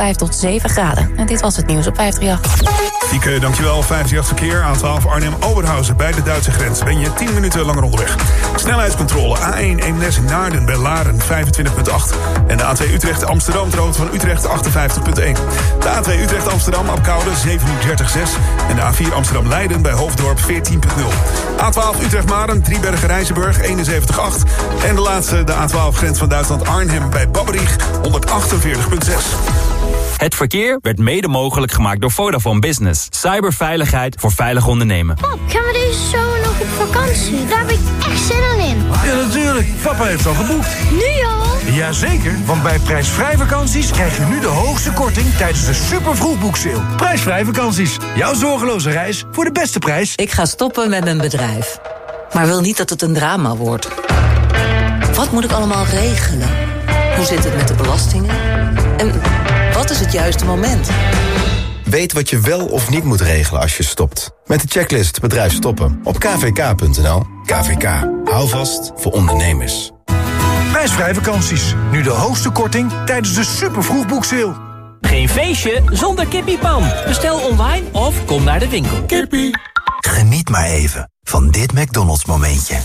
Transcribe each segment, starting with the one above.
5 tot 7 graden. En dit was het nieuws op 538. Fieke, dankjewel. 58 verkeer. A12 Arnhem-Oberhausen bij de Duitse grens. Ben je 10 minuten langer onderweg. Snelheidscontrole A1 Eemnes Naarden bij Laren 25,8. En de A2 Utrecht-Amsterdam droog van Utrecht 58,1. De A2 Utrecht-Amsterdam op Koude 37,6. En de A4 Amsterdam-Leiden bij Hoofddorp 14,0. A12 Utrecht-Maren, Driebergen-Rijzenburg 71,8. En de laatste, de A12 grens van Duitsland-Arnhem bij Babberich 148,6. Het verkeer werd mede mogelijk gemaakt door Vodafone Business. Cyberveiligheid voor veilig ondernemen. Pap, gaan we deze zomer nog op vakantie? Daar heb ik echt zin in. Ja, natuurlijk. Papa heeft al geboekt. Nu al? Jazeker, want bij prijsvrij vakanties krijg je nu de hoogste korting tijdens de super vroegboekseil. Prijsvrij vakanties. Jouw zorgeloze reis voor de beste prijs. Ik ga stoppen met mijn bedrijf. Maar wil niet dat het een drama wordt. Wat moet ik allemaal regelen? Hoe zit het met de belastingen? En wat is het juiste moment? Weet wat je wel of niet moet regelen als je stopt. Met de checklist Bedrijf Stoppen op kvk.nl. KVK. Hou vast voor ondernemers. Prijsvrij vakanties. Nu de hoogste korting tijdens de super vroegboekseil. Geen feestje zonder kippiepan. Bestel online of kom naar de winkel. Kippie. Geniet maar even van dit McDonald's momentje.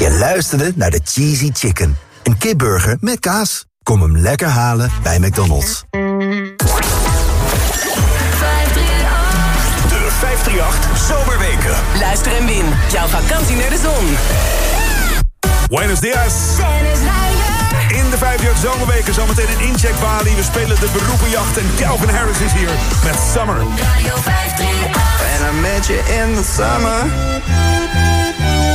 Je luisterde naar de Cheesy Chicken. Een kipburger met kaas. Kom hem lekker halen bij McDonald's. De 538 Zomerweken. Luister en win. Jouw vakantie naar de zon. Buenos dias. In de 58 Zomerweken zometeen een incheck Bali. We spelen de beroepenjacht en Calvin Harris is hier met Summer. Radio 538. And I met you in the summer.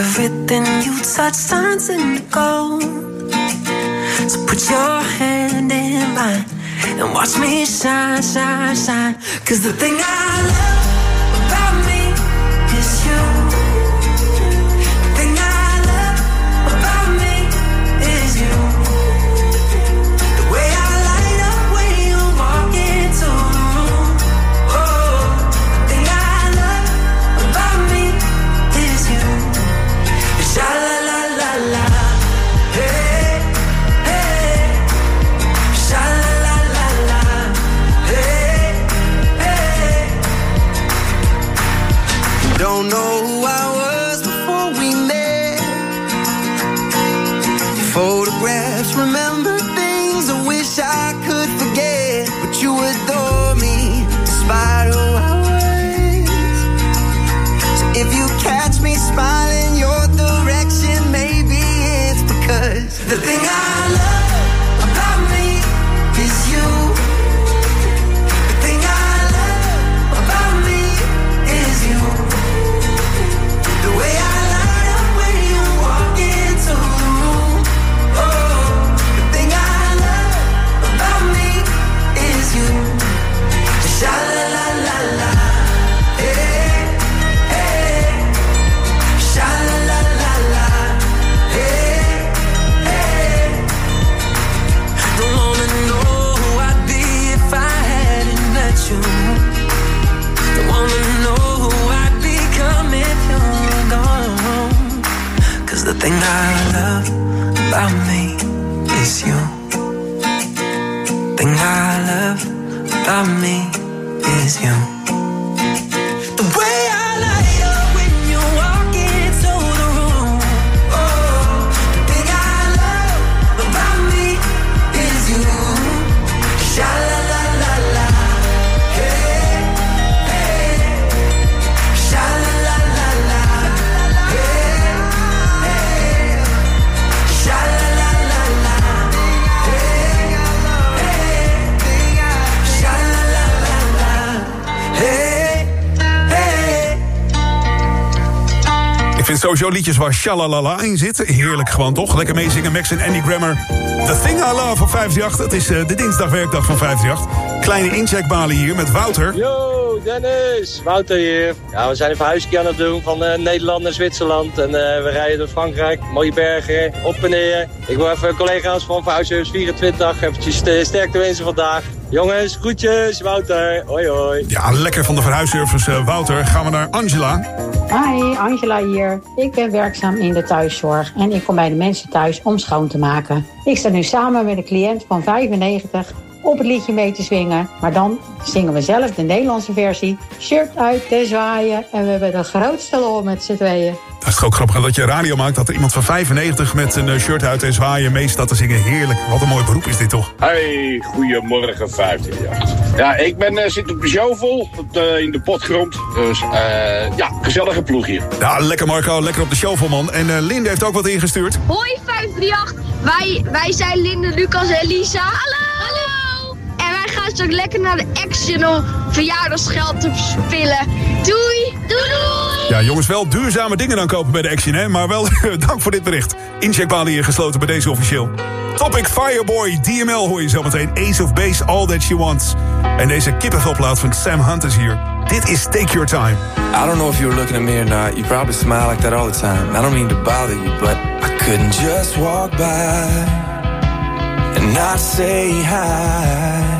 Everything you touch turns into gold. So put your hand in mine and watch me shine, shine, shine. Cause the thing I love thing I love about me is you. Thing I love about me is you. Sowieso liedjes waar shalalala in zit. Heerlijk gewoon toch? Lekker meezingen. Max en Andy Grammer. The Thing I Love op 538. Het is eh, de dinsdagwerkdag van 538. Kleine incheckbalen hier met Wouter. Yo, Dennis. Wouter hier. Ja, we zijn een verhuisje aan het doen van eh, Nederland naar Zwitserland. En eh, we rijden door Frankrijk. Mooie bergen, op en neer. Ik wil even collega's van Verhuishuis 24 eventjes eh, sterkte wensen vandaag. Jongens, groetjes, Wouter. Hoi, hoi. Ja, lekker van de verhuisservice Wouter. Gaan we naar Angela. Hi, Angela hier. Ik ben werkzaam in de thuiszorg en ik kom bij de mensen thuis om schoon te maken. Ik sta nu samen met een cliënt van 95 op het liedje mee te swingen. Maar dan zingen we zelf de Nederlandse versie. Shirt uit te zwaaien en we hebben de grootste lol met z'n tweeën. Dat is toch ook grappig dat je radio maakt... dat er iemand van 95 met een eh, shirt uit en zwaaien mee staat te zingen. Heerlijk. Wat een mooi beroep is dit toch? Hey, goedemorgen 15 jaar. Ja, ik ben, eh, zit op de shovel op de- in de potgrond. Dus eh, ja, gezellige ploeg hier. Ja, lekker Marco. Lekker op de show man. En eh, Linde heeft ook wat ingestuurd. Hoi 538, wij, wij zijn Linde, Lucas en Lisa. Hallo! Hallo! Gaan straks lekker naar de Action om verjaardagsgeld te verspillen. Doei! Doei doei! Ja, jongens, wel duurzame dingen dan kopen bij de Action, hè? Maar wel dank voor dit bericht. Incheckbalen hier gesloten bij deze officieel. Topic Fireboy, DML hoor je zometeen. Ace of Base, All That She Wants. En deze kippenvelplaat van Sam Hunt is hier. Dit is Take Your Time. I don't know if you were looking at me or not. You probably smile like that all the time. I don't mean to bother you, but I couldn't just walk by and not say hi.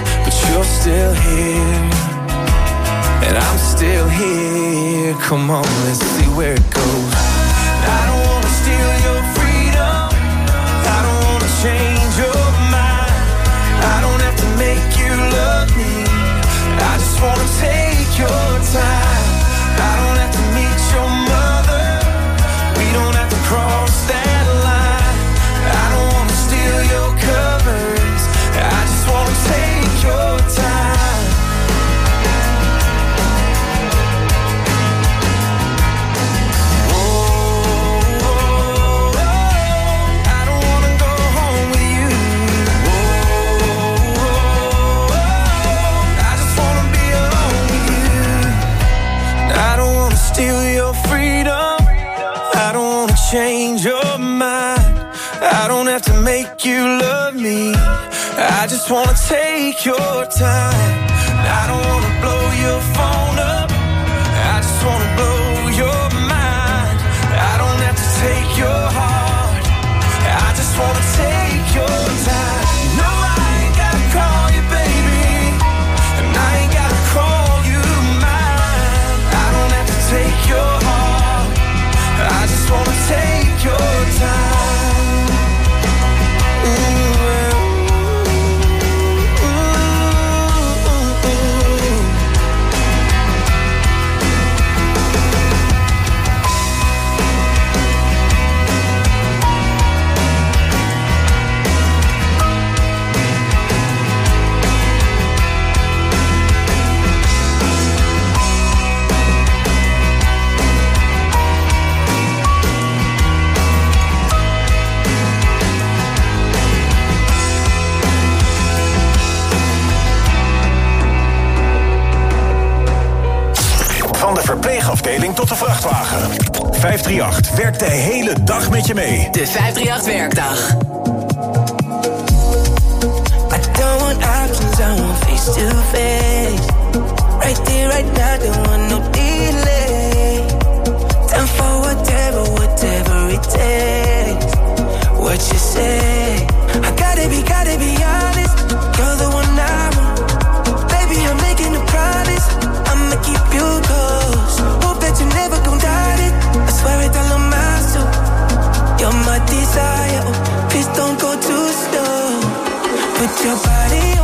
you're still here. And I'm still here. Come on, let's see where it goes. I don't wanna steal your time. Verpleegafdeling tot de vrachtwagen. 538 werkt de hele dag met je mee. De 538-werkdag. I don't want options, I want face to face. Right there, right now, don't want no delay. Time for whatever, whatever it takes. What you say? I gotta be, gotta be honest. You're the one I want. Baby, I'm making a promise. I'ma keep you close. Desire. Please don't go too slow. Put your body,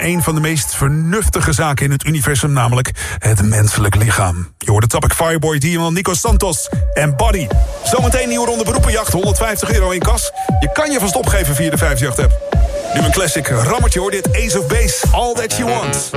een van de meest vernuftige zaken in het universum, namelijk het menselijk lichaam. Je hoort de Topic Fireboy Diamond Nico Santos en Body. Zometeen nieuwe ronde beroepenjacht, 150 euro in kas. Je kan je vast opgeven via de 538-app. Nu een classic rammertje hoor, dit Ace of Base, All That You Want.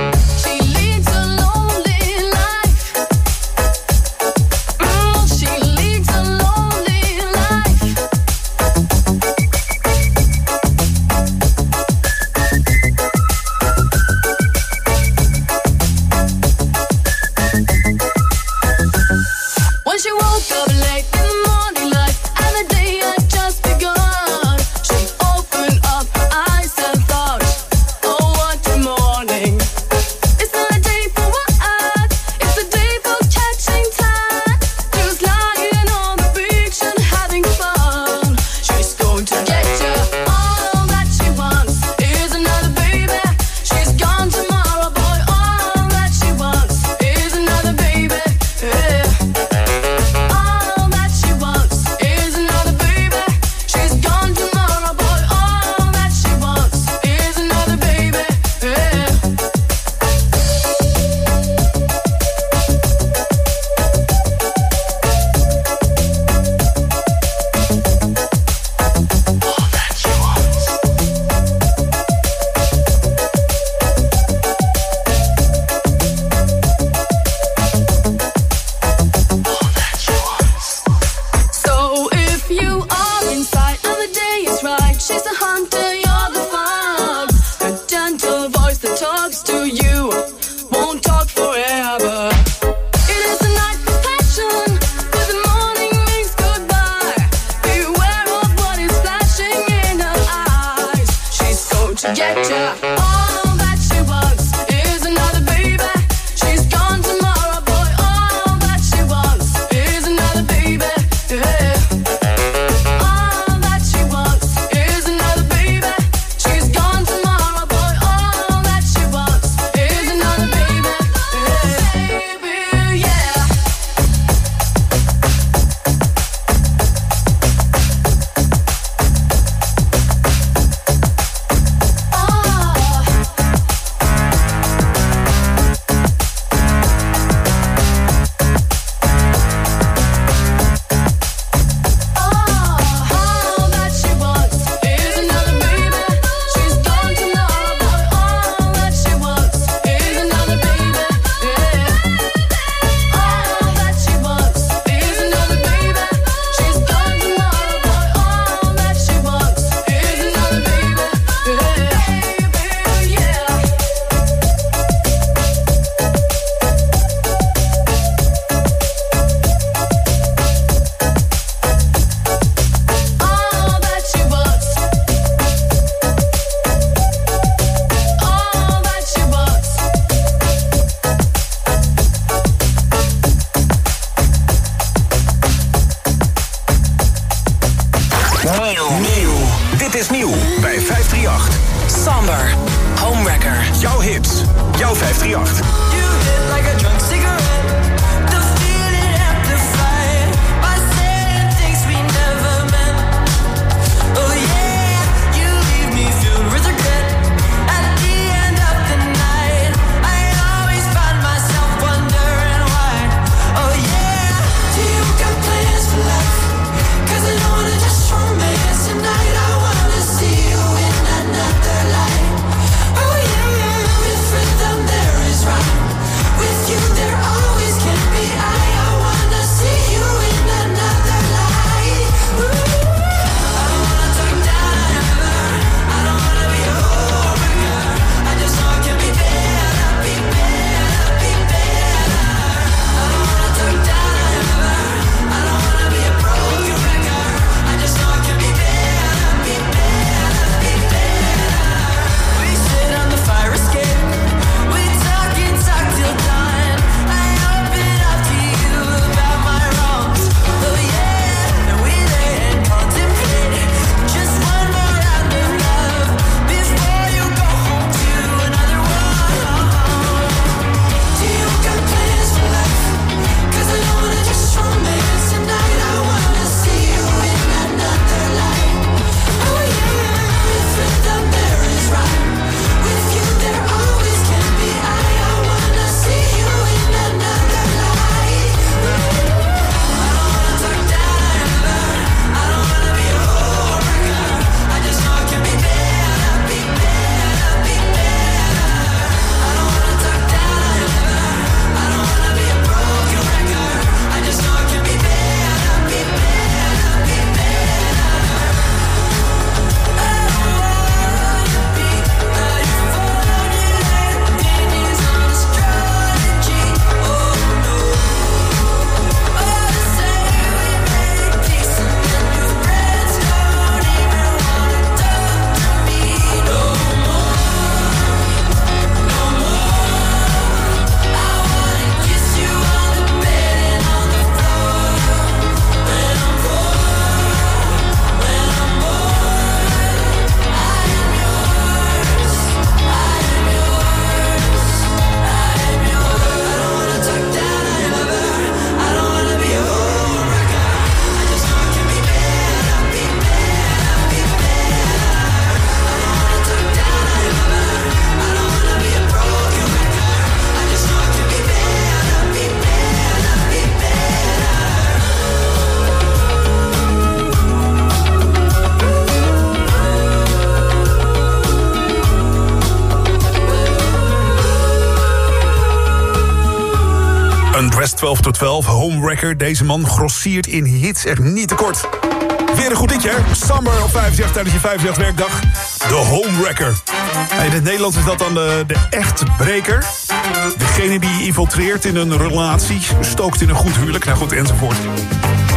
12 tot 12, Homewrecker. Deze man grossiert in hits echt niet tekort. Weer een goed liedje, hè? Summer op 58 tijdens je 58 werkdag. De Homewrecker. In het Nederlands is dat dan de, de echtbreker. Degene die infiltreert in een relatie, stookt in een goed huwelijk. Nou goed, enzovoort.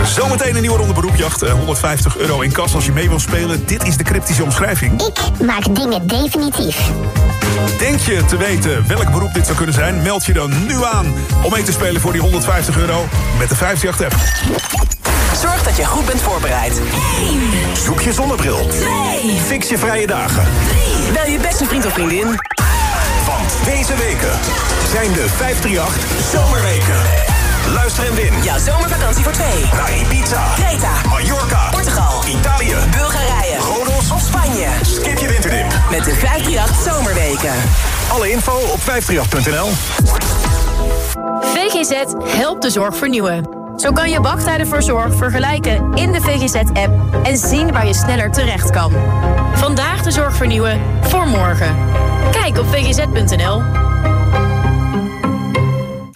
Zometeen een nieuwe ronde beroepjacht. Eh, 150 euro in kas als je mee wil spelen. Dit is de cryptische omschrijving. Ik maak dingen definitief. Denk je te weten welk beroep dit zou kunnen zijn? Meld je dan nu aan om mee te spelen voor die 150 euro met de 58 app. Zorg dat je goed bent voorbereid. Zoek je zonnebril. Fix je vrije dagen. Bel je beste vriend of vriendin. Want deze weken zijn de 538 Zomerweken. Luister en win. Jouw zomervakantie voor twee. Naar Ibiza, Creta, Mallorca, Portugal, Italië, Bulgarije, Rodos of Spanje. Skip je winterdip. Met de 538 Zomerweken. Alle info op 538.nl. VGZ helpt de zorg vernieuwen. Zo kan je wachttijden voor zorg vergelijken in de VGZ-app en zien waar je sneller terecht kan. Vandaag de zorg vernieuwen voor morgen. Kijk op vgz.nl.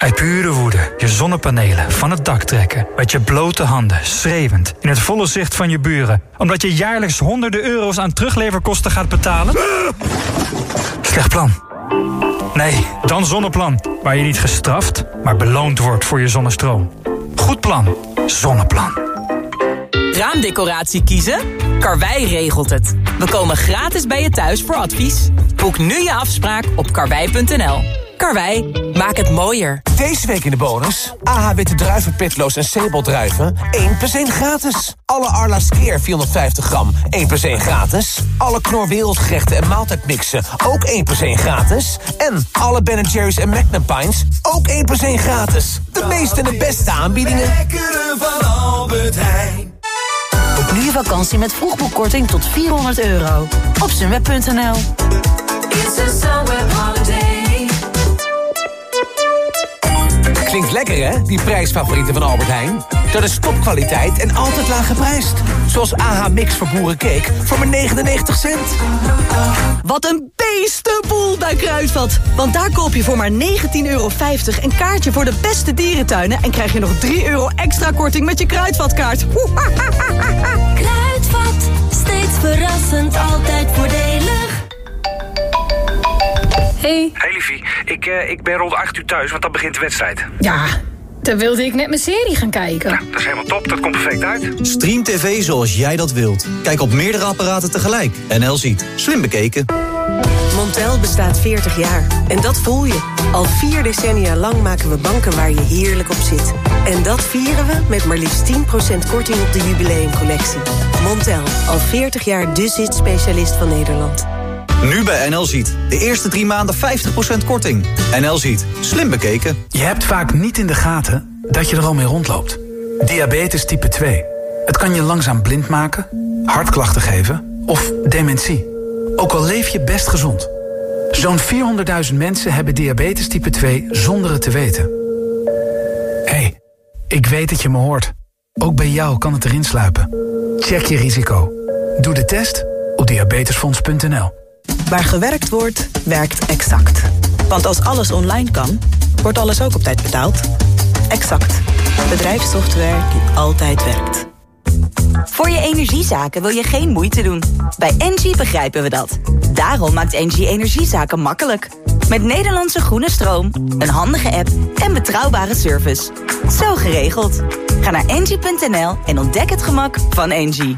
Uit pure woede je zonnepanelen van het dak trekken. Met je blote handen, schreeuwend, in het volle zicht van je buren. Omdat je jaarlijks honderden euro's aan terugleverkosten gaat betalen? Slecht plan. Nee, dan Zonneplan. Waar je niet gestraft, maar beloond wordt voor je zonnestroom. Goed plan. Zonneplan. Raamdecoratie kiezen? Karwei regelt het. We komen gratis bij je thuis voor advies. Boek nu je afspraak op karwei.nl. Karwei, maak het mooier. Deze week in de bonus. AH witte druiven, pitloos en Sebel-druiven. 1 plus 1 gratis. Alle Arla Skeer 450 gram. 1 plus 1 gratis. Alle Knor Wereldgerechten en maaltijdmixen. Ook 1 plus 1 gratis. En alle Ben Jerry's en Magnum Pines. Ook 1 plus 1 gratis. De meeste en de beste aanbiedingen. Lekkere van Albert Heijn. Boek nu je vakantie met vroegboekkorting tot 400 euro. Op sunweb.nl It's a Sunweb holiday. Klinkt lekker hè, die prijsfavorieten van Albert Heijn? Dat is topkwaliteit en altijd laag geprijsd. Zoals AH Mix voor boerencake voor maar 99 cent. Wat een beestenboel bij Kruidvat. Want daar koop je voor maar 19,50 euro een kaartje voor de beste dierentuinen... en krijg je nog 3 euro extra korting met je Kruidvatkaart. Kruidvat, steeds verrassend, altijd voordelig. Hey. Hey liefie, ik, eh, ik ben rond 8 uur thuis, want dan begint de wedstrijd. Ja, dan wilde ik net mijn serie gaan kijken. Dat is helemaal top, dat komt perfect uit. Stream TV zoals jij dat wilt. Kijk op meerdere apparaten tegelijk. NL ziet. Slim bekeken. Montel bestaat 40 jaar. En dat voel je. Al vier decennia lang maken we banken waar je heerlijk op zit. En dat vieren we met maar liefst 10% korting op de jubileumcollectie. Montel, al 40 jaar de zit-specialist van Nederland. Nu bij NL ziet. De eerste drie maanden 50% korting. NL ziet. Slim bekeken. Je hebt vaak niet in de gaten dat je er al mee rondloopt. Diabetes type 2. Het kan je langzaam blind maken, hartklachten geven of dementie. Ook al leef je best gezond. Zo'n 400.000 mensen hebben diabetes type 2 zonder het te weten. Hé, hey, ik weet dat je me hoort. Ook bij jou kan het erin sluipen. Check je risico. Doe de test op diabetesfonds.nl. Waar gewerkt wordt, werkt Exact. Want als alles online kan, wordt alles ook op tijd betaald. Exact. Bedrijfssoftware die altijd werkt. Voor je energiezaken wil je geen moeite doen. Bij Engie begrijpen we dat. Daarom maakt Engie energiezaken makkelijk. Met Nederlandse groene stroom, een handige app en betrouwbare service. Zo geregeld. Ga naar engie.nl en ontdek het gemak van Engie.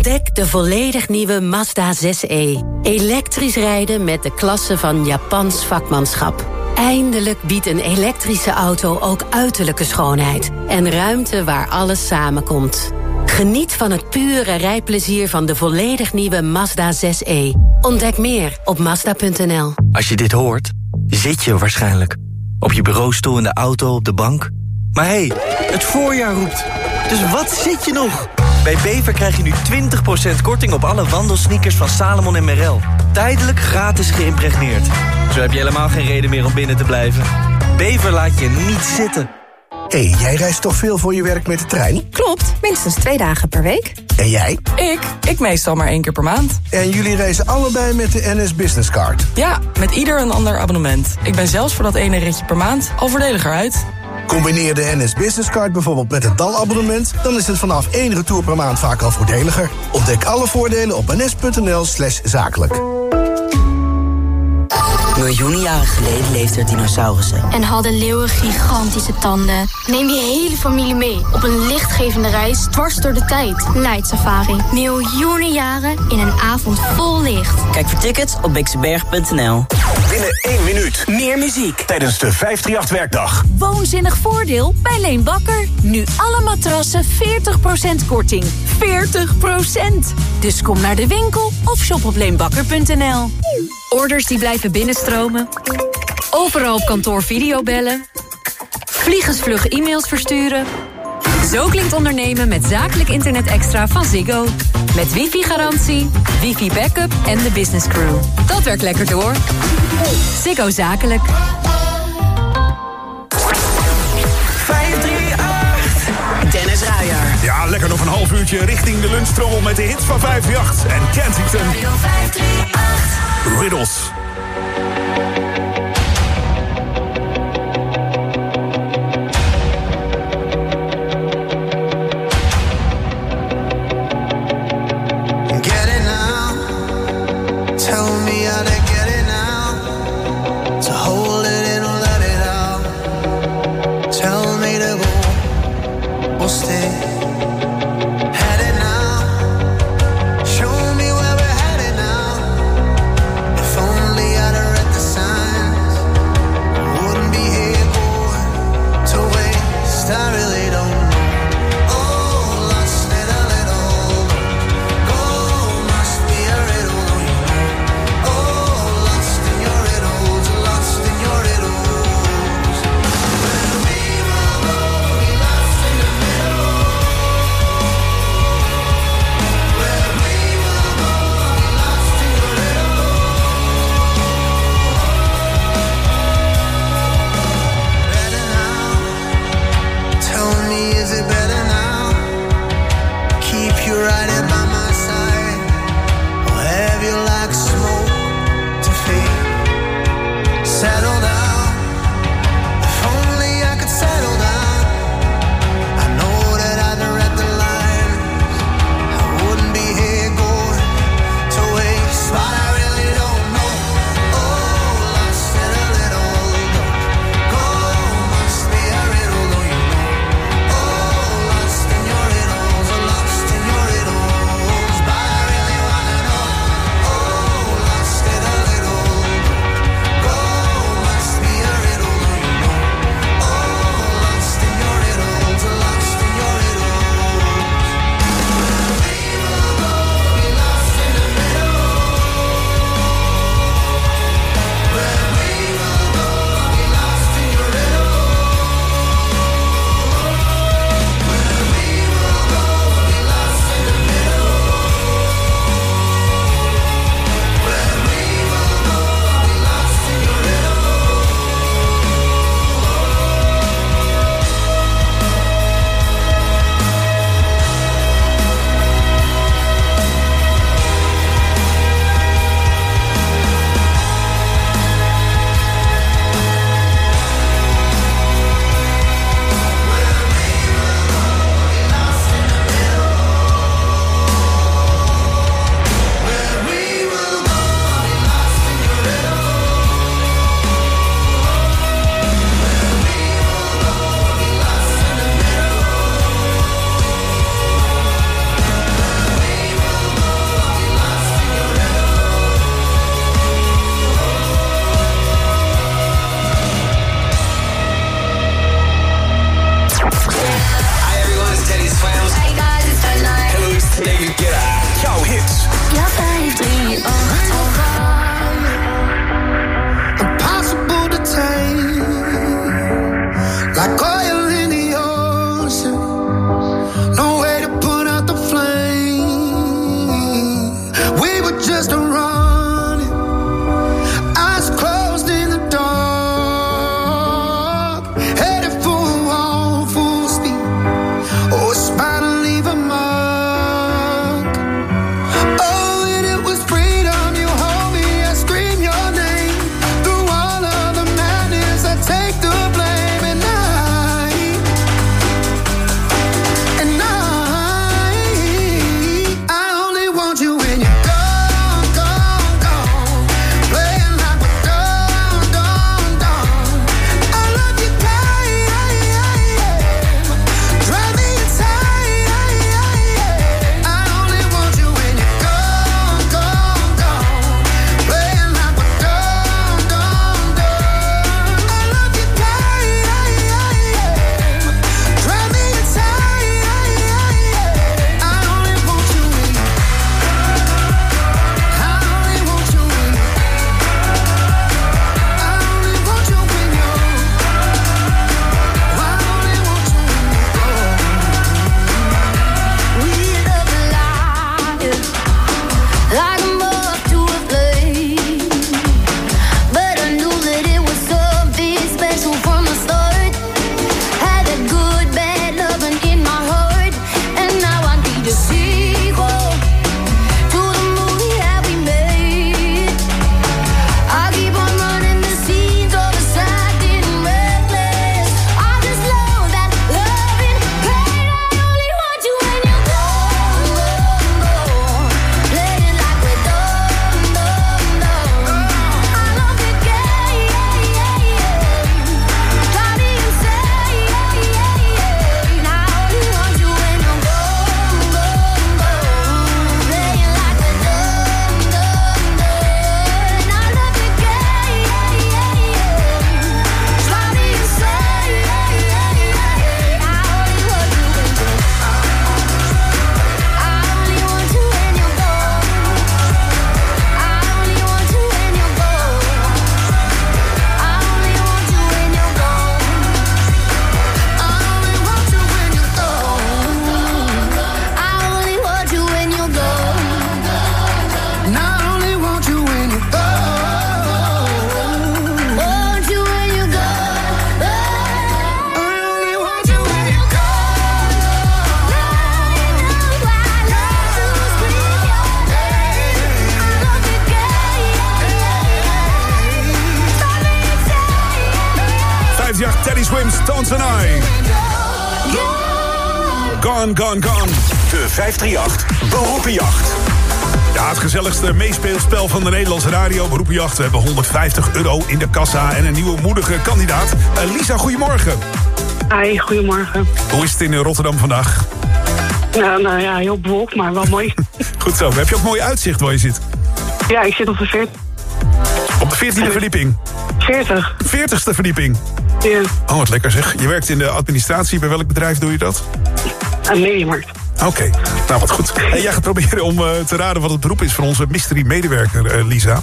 Ontdek de volledig nieuwe Mazda 6e. Elektrisch rijden met de klasse van Japans vakmanschap. Eindelijk biedt een elektrische auto ook uiterlijke schoonheid. En ruimte waar alles samenkomt. Geniet van het pure rijplezier van de volledig nieuwe Mazda 6e. Ontdek meer op Mazda.nl. Als je dit hoort, zit je waarschijnlijk. Op je bureaustoel in de auto, op de bank. Maar hé, hey, het voorjaar roept. Dus wat zit je nog? Bij Bever krijg je nu 20% korting op alle wandelsneakers van Salomon en Merrell. Tijdelijk gratis geïmpregneerd. Zo heb je helemaal geen reden meer om binnen te blijven. Bever laat je niet zitten. Hé, hey, jij reist toch veel voor je werk met de trein? Klopt, minstens twee dagen per week. En jij? Ik? Ik meestal maar één keer per maand. En jullie reizen allebei met de NS Business Card? Ja, met ieder een ander abonnement. Ik ben zelfs voor dat ene ritje per maand al voordeliger uit. Combineer de NS Business Card bijvoorbeeld met het DAL-abonnement... dan is het vanaf één retour per maand vaak al voordeliger. Ontdek alle voordelen op ns.nl slash zakelijk. Miljoenen jaren geleden leefden er dinosaurussen. En hadden leeuwen gigantische tanden. Neem je hele familie mee op een lichtgevende reis dwars door de tijd. Night Safari. Miljoenen jaren in een avond vol licht. Kijk voor tickets op bixenberg.nl. Binnen één minuut. Meer muziek. Tijdens de 538-werkdag. Woonzinnig voordeel bij Leen Bakker. Nu alle matrassen 40% korting. 40%! Dus kom naar de winkel of shop op leenbakker.nl. Orders die blijven binnenstromen. Overal op kantoor videobellen. Vliegensvlug e-mails versturen. Zo klinkt ondernemen met zakelijk internet extra van Ziggo. Met wifi-garantie, wifi-backup en de business crew. Dat werkt lekker door. Ziggo Zakelijk. 538. Dennis Ruijer. Ja, lekker nog een half uurtje richting de lunchtrommel met de hits van 538 en Kensington. Riddles. Swims, Tons and I. Gone, gone, gone. De 538 Beroepenjacht. Ja, het gezelligste meespeelspel van de Nederlandse radio. Beroepenjacht. We hebben 150 euro in de kassa en een nieuwe moedige kandidaat. Lisa, goedemorgen. Hi, goedemorgen. Hoe is het in Rotterdam vandaag? Ja, nou ja, heel bewolkt, maar wel mooi. Goed zo. Heb je ook mooi uitzicht waar je zit? Ja, ik zit op de 14. Op de 14e verdieping? 40. 40ste verdieping? Ja. Oh, wat lekker zeg. Je werkt in de administratie. Bij welk bedrijf doe je dat? Een Mediamarkt. Oké, nou wat goed. En jij gaat proberen om uh, te raden wat het beroep is van onze mystery medewerker, uh, Lisa.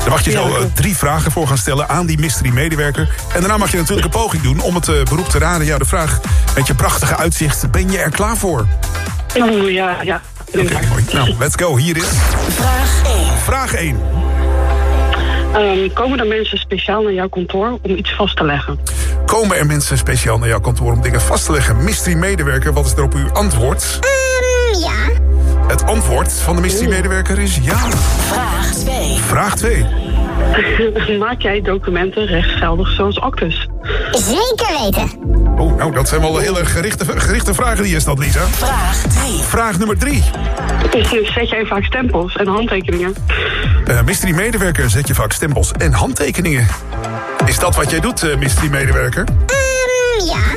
Daar mag je zo uh, drie vragen voor gaan stellen aan die mystery medewerker. En daarna mag je natuurlijk een poging doen om het beroep te raden. Ja, de vraag met je prachtige uitzicht, ben je er klaar voor? Oeh, ja, ja. Oké, okay, mooi. Nou, let's go. Hier is... Vraag 1. Vraag 1. Um, komen er mensen speciaal naar jouw kantoor om iets vast te leggen? Komen er mensen speciaal naar jouw kantoor om dingen vast te leggen? Mystery medewerker, wat is er op uw antwoord? Um, ja. Het antwoord van de mystery medewerker is ja. Vraag 2. Vraag 2. Maak jij documenten rechtsgeldig zoals actes? Zeker weten. Oh, nou, dat zijn wel hele gerichte, gerichte vragen die je stelt, Lisa. Vraag 3. Vraag nummer 3. Zet jij vaak stempels en handtekeningen? Uh, mystery medewerker, zet je vaak stempels en handtekeningen. Is dat wat jij doet, uh, mystery medewerker? Um, ja.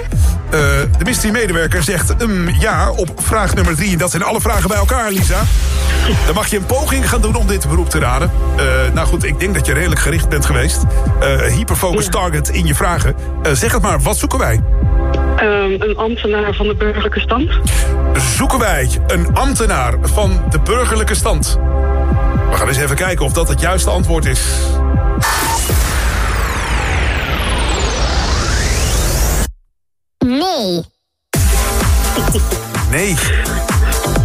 Uh, de mystery medewerker zegt um, ja op vraag nummer 3. Dat zijn alle vragen bij elkaar, Lisa. Dan mag je een poging gaan doen om dit beroep te raden. Uh, nou goed, ik denk dat je redelijk gericht bent geweest. Uh, hyperfocus ja. target in je vragen. zeg het maar, wat zoeken wij? Um, een ambtenaar van de burgerlijke stand. Zoeken wij een ambtenaar van de burgerlijke stand? We gaan eens even kijken of dat het juiste antwoord is. Nee. Nee.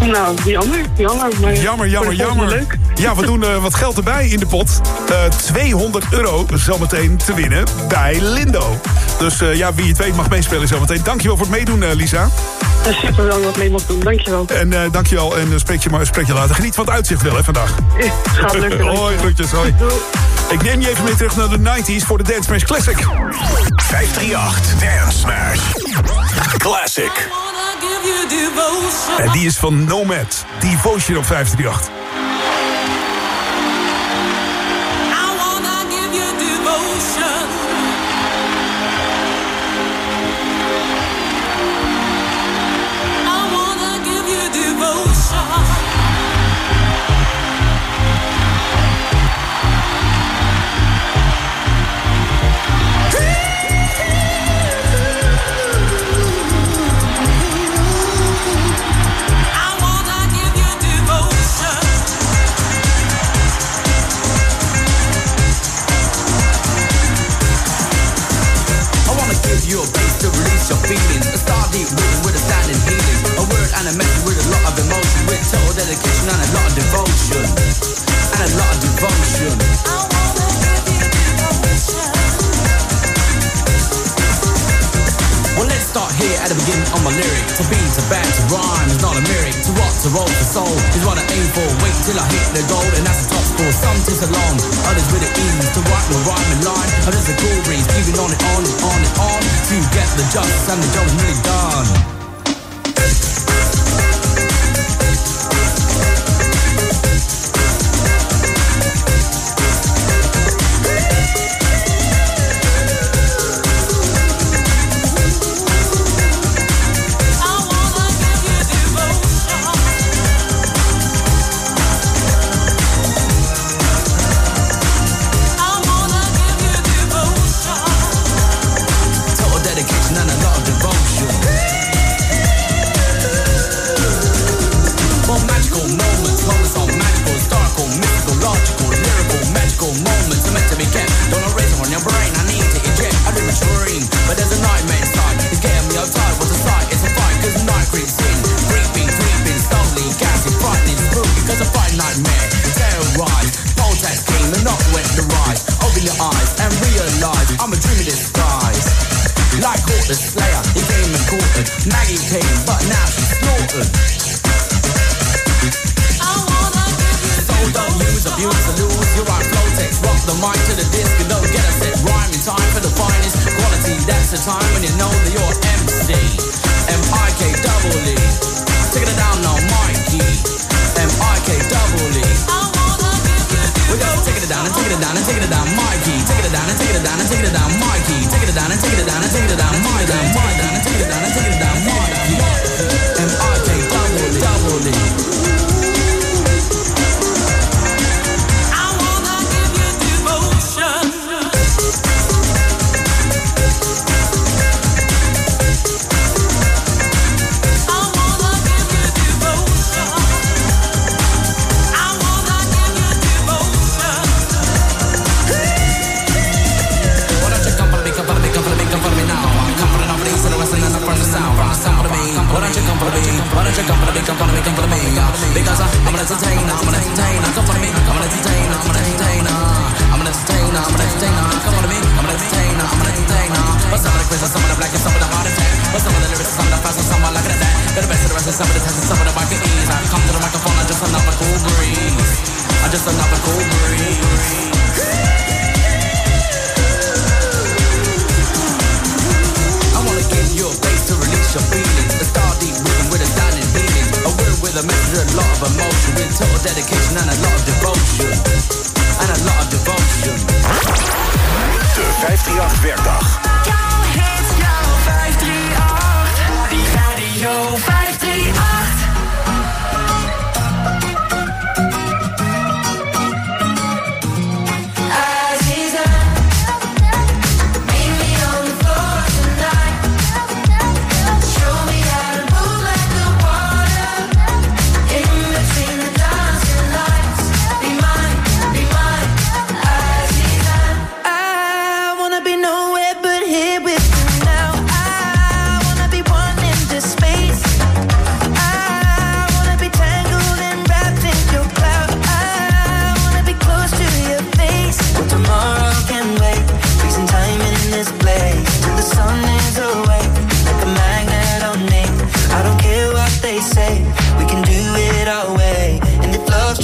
Nou, jammer, jammer. Maar jammer, jammer, jammer. Leuk. Ja, we doen uh, wat geld erbij in de pot. Uh, 200 euro zometeen te winnen bij Lindo. Dus uh, ja, wie het weet mag meespelen zometeen. Dankjewel voor het meedoen, Lisa. Ja, super wel wat mee mag doen, dankjewel. En uh, dankjewel en spreek je, maar, spreek je later. Geniet van het uitzicht wel, hè, vandaag. Gaat lukken. hoi, groetjes, hoi. Ik neem je even mee terug naar de 90s voor de Dance Smash Classic. 538 Dance Smash Classic. En die is van Nomad. Devotion op 538. You a place to release your feelings. A star deep rhythm with a standing healing. A word and a message with a lot of emotion. With total dedication and a lot of devotion. And a lot of devotion. Well, let's start here at the beginning of my lyric. To be, to bad, to rhyme is not a lyric. Rock, to soul is what I aim for. Wait till I hit the goal, and that's the top score. Some takes a long, others with it ease. To write the rhyme and line, others a cool breeze. Keeping on and on and on and on. To get the justice and the job's nearly done.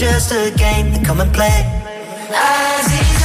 just a game. Come and play. As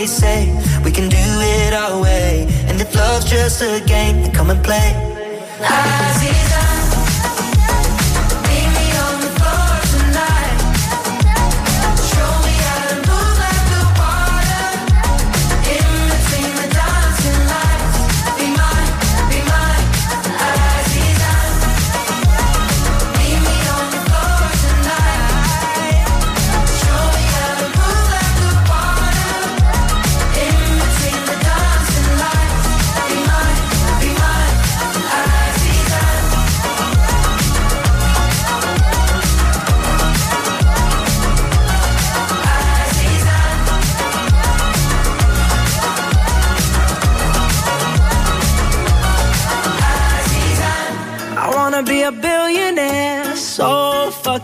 they say we can do it our way. And if love's just a game, then come and play. I see.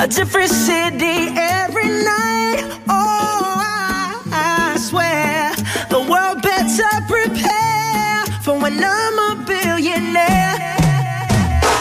A different city every night.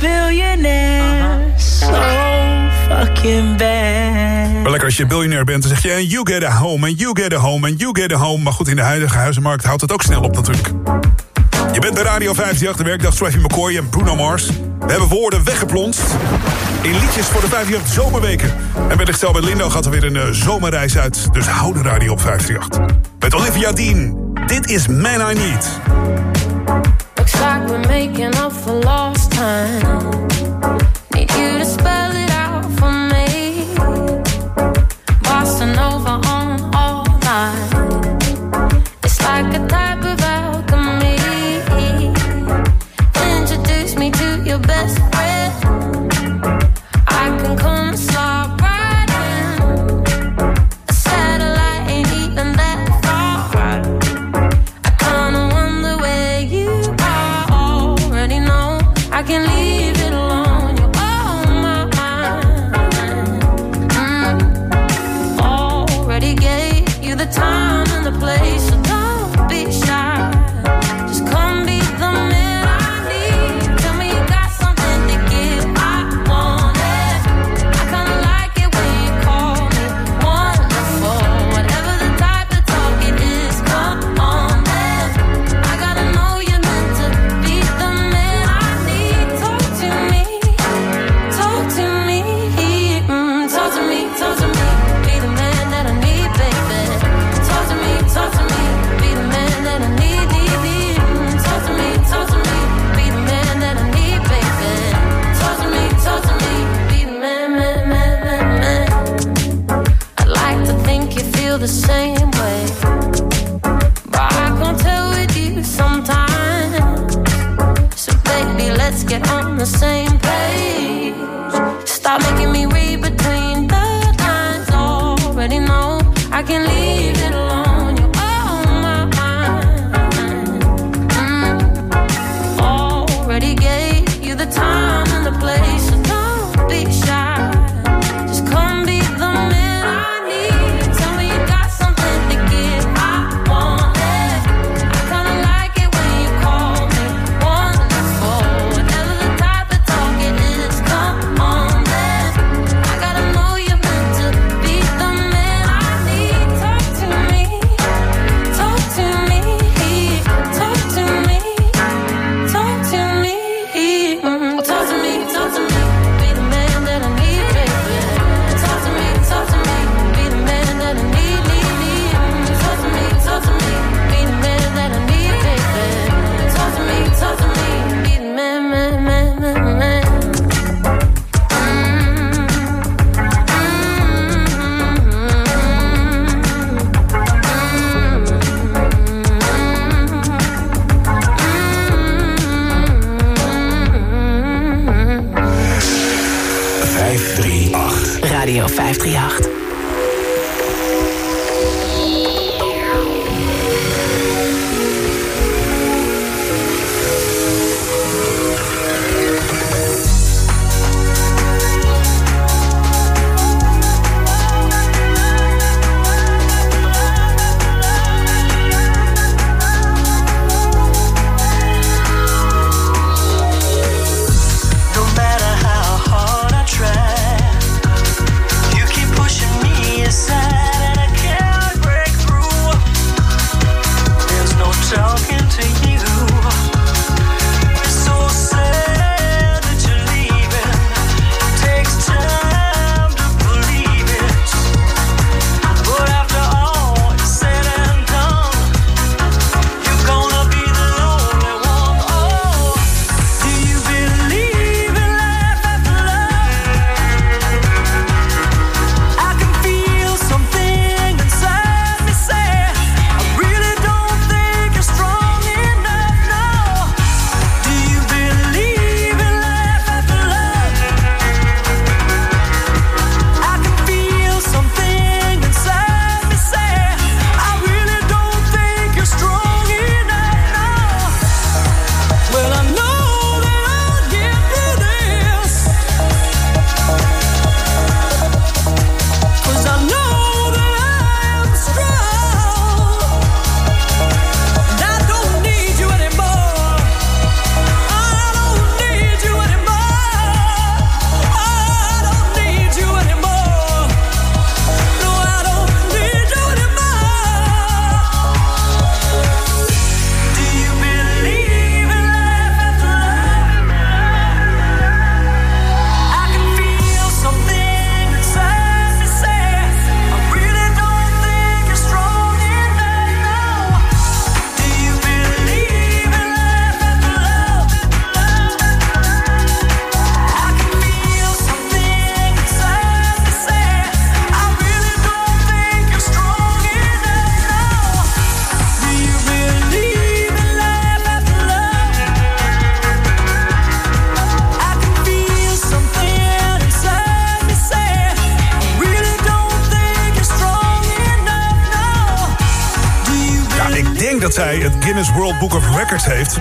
billionaire so fucking bad. Wel lekker als je biljonair bent, dan zeg je... You get a home, and you get a home, and you get a home. Maar goed, in de huidige huizenmarkt houdt het ook snel op natuurlijk. Je bent bij Radio 58, de werkdag Traffy McCoy en Bruno Mars. We hebben woorden weggeplonst in liedjes voor de 58 zomerweken. En wellicht stel bij Lindo gaat er weer een eh, zomerreis uit. Dus hou de radio op 538. Met Olivia Dean, dit is Man I Need. Like we're making up for lost time.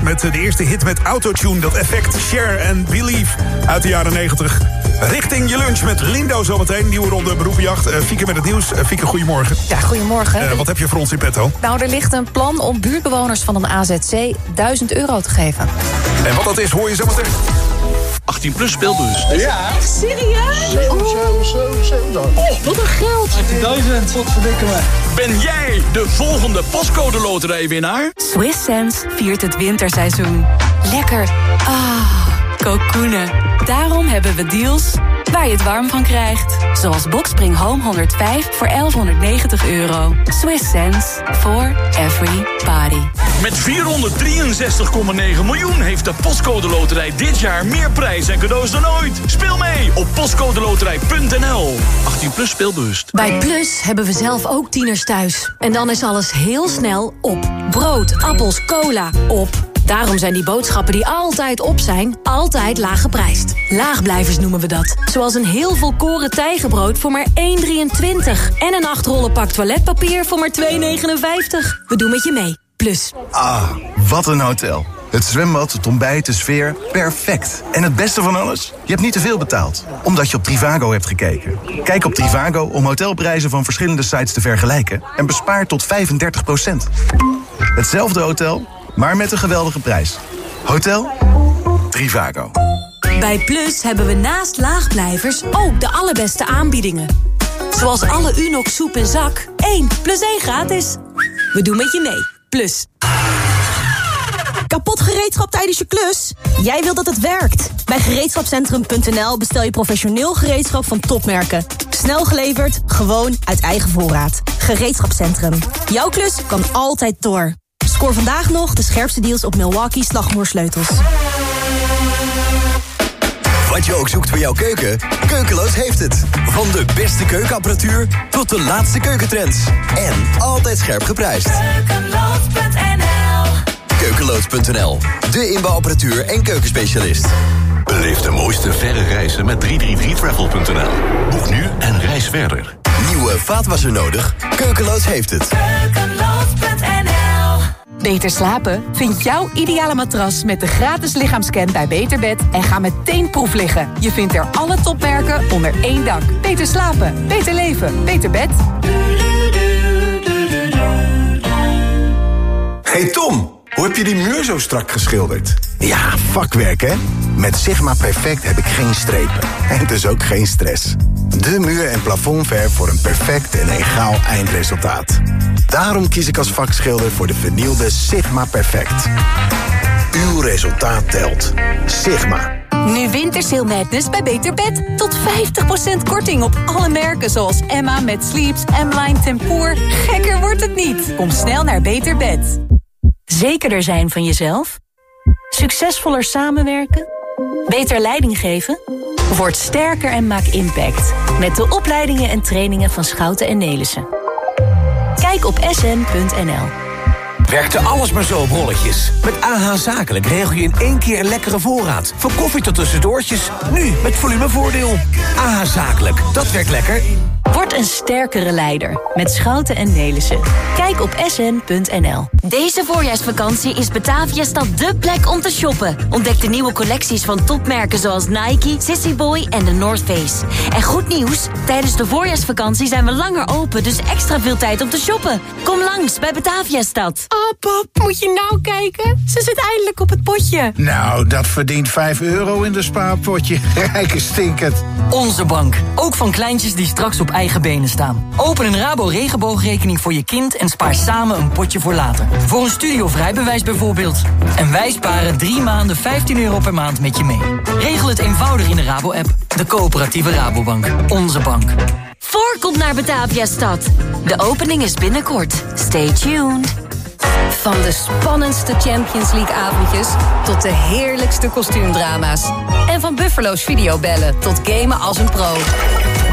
Met de eerste hit met autotune, dat effect Share and Believe uit de jaren 90. Richting je lunch met Lindo zometeen. Nieuwe ronde beroepenjacht. Eh Fieke met het nieuws. Eh, Fieke, goedemorgen. Ja, goedemorgen. Eh, wat heb je voor ons in petto? Nou, er ligt een plan om buurtbewoners van een AZC 1000 euro te geven. En wat dat is, hoor je zometeen. 18 plus speelbus. Ja. Serieus? Oh, wat een geld. 18.000. Wat verdikken me. Ben jij de volgende pascode loterijwinnaar? Swiss Sense viert het winterseizoen. Lekker. Ah, kokoenen. Daarom hebben we deals waar je het warm van krijgt. Zoals Boxspring Home 105 voor 1190 euro. Swiss sense for every body. Met 463,9 miljoen heeft de Postcode Loterij dit jaar meer prijs en cadeaus dan ooit. Speel mee op postcodeloterij.nl. 18 plus speelbewust. Bij Plus hebben we zelf ook tieners thuis. En dan is alles heel snel op. Brood, appels, cola, op. Daarom zijn die boodschappen die altijd op zijn, altijd laag geprijsd. Laagblijvers noemen we dat. Zoals een heel volkoren tijgenbrood voor maar 1,23. En een 8 rollen pak toiletpapier voor maar 2,59. We doen met je mee. Plus. Ah, wat een hotel. Het zwembad, het ontbijt, de sfeer, perfect. En het beste van alles? Je hebt niet te veel betaald, omdat je op Trivago hebt gekeken. Kijk op Trivago om hotelprijzen van verschillende sites te vergelijken... en bespaar tot 35% Hetzelfde hotel, maar met een geweldige prijs. Hotel Trivago. Bij Plus hebben we naast laagblijvers ook de allerbeste aanbiedingen. Zoals alle Unox soep en zak, 1 plus 1 gratis. We doen met je mee. Plus. Kapot gereedschap tijdens je klus? Jij wilt dat het werkt. Bij gereedschapcentrum.nl bestel je professioneel gereedschap van topmerken. Snel geleverd, gewoon uit eigen voorraad. Gereedschapcentrum. Jouw klus kan altijd door. Scoor vandaag nog de scherpste deals op Milwaukee slagmoersleutels. Wat je ook zoekt voor jouw keuken, Keukeloos heeft het. Van de beste keukenapparatuur tot de laatste keukentrends. En altijd scherp geprijsd. Keukeloos.nl, de inbouwapparatuur en keukenspecialist. Beleef de mooiste verre reizen met 333travel.nl. Boek nu en reis verder. Nieuwe vaatwasser nodig? Keukeloos heeft het. Keukeloos.nl Beter slapen? Vind jouw ideale matras met de gratis lichaamscan bij Beterbed en ga meteen proef liggen. Je vindt er alle topmerken onder één dak. Beter slapen, beter leven, beter bed. Hey Tom, hoe heb je die muur zo strak geschilderd? Ja, vakwerk hè? Met Sigma Perfect heb ik geen strepen. En dus ook geen stress. De muur- en plafondverf voor een perfect en egaal eindresultaat. Daarom kies ik als vakschilder voor de vernielde Sigma Perfect. Uw resultaat telt. Sigma. Nu Wintersail Madness bij Beter Bed. Tot 50% korting op alle merken zoals Emma met Sleeps, M-Line Tempoor. Gekker wordt het niet. Kom snel naar Beter Bed. Zekerder zijn van jezelf? Succesvoller samenwerken? Beter leiding geven? Word sterker en maak impact. Met de opleidingen en trainingen van Schouten en Nelissen. Kijk op sn.nl. Werkte alles maar zo op rolletjes. Met AH Zakelijk regel je in één keer een lekkere voorraad. Van koffie tot tussendoortjes. Nu met volumevoordeel. AH Zakelijk, dat werkt lekker. Word een sterkere leider met Schouten en Nelissen. Kijk op sn.nl. Deze voorjaarsvakantie is Bataviastad dé plek om te shoppen. Ontdek de nieuwe collecties van topmerken zoals Nike, Sissy Boy en The North Face. En goed nieuws, tijdens de voorjaarsvakantie zijn we langer open... dus extra veel tijd om te shoppen. Kom langs bij Bataviastad. Oh pap, moet je nou kijken? Ze zit eindelijk op het potje. Nou, dat verdient 5 euro in de spaarpotje. Rijke stinkend. Onze bank. Ook van kleintjes die straks op eigen benen staan. Open een Rabo regenboogrekening voor je kind en spaar samen een potje voor later. Voor een studie of rijbewijs bijvoorbeeld. En wij sparen drie maanden 15 euro per maand met je mee. Regel het eenvoudig in de Rabo-app. De coöperatieve Rabobank. Onze bank. Voorkomt naar Bataviastad. De opening is binnenkort. Stay tuned. Van de spannendste Champions League avondjes tot de heerlijkste kostuumdrama's. En van Buffalo's videobellen tot gamen als een pro.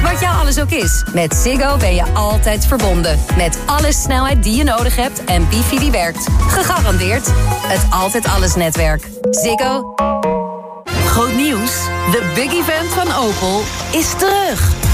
Wat jou alles ook is, met Ziggo ben je altijd verbonden. Met alle snelheid die je nodig hebt en wifi die werkt. Gegarandeerd het Altijd Alles netwerk. Ziggo. Groot nieuws, de big event van Opel is terug.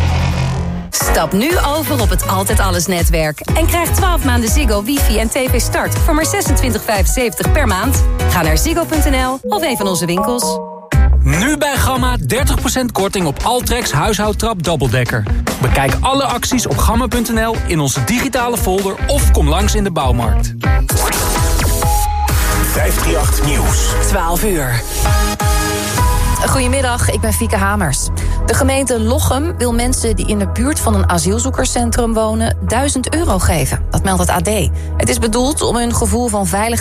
Stap nu over op het Altijd Alles netwerk. En krijg 12 maanden Ziggo, wifi en tv start voor maar 26,75 per maand. Ga naar ziggo.nl of een van onze winkels. Nu bij Gamma 30% korting op Altrex huishoudtrap dubbeldekker. Bekijk alle acties op gamma.nl in onze digitale folder of kom langs in de bouwmarkt. 538 Nieuws. 12 uur. Goedemiddag, ik ben Fieke Hamers. De gemeente Lochem wil mensen die in de buurt van een asielzoekerscentrum wonen 1000 euro geven. Dat meldt het AD. Het is bedoeld om hun gevoel van veiligheid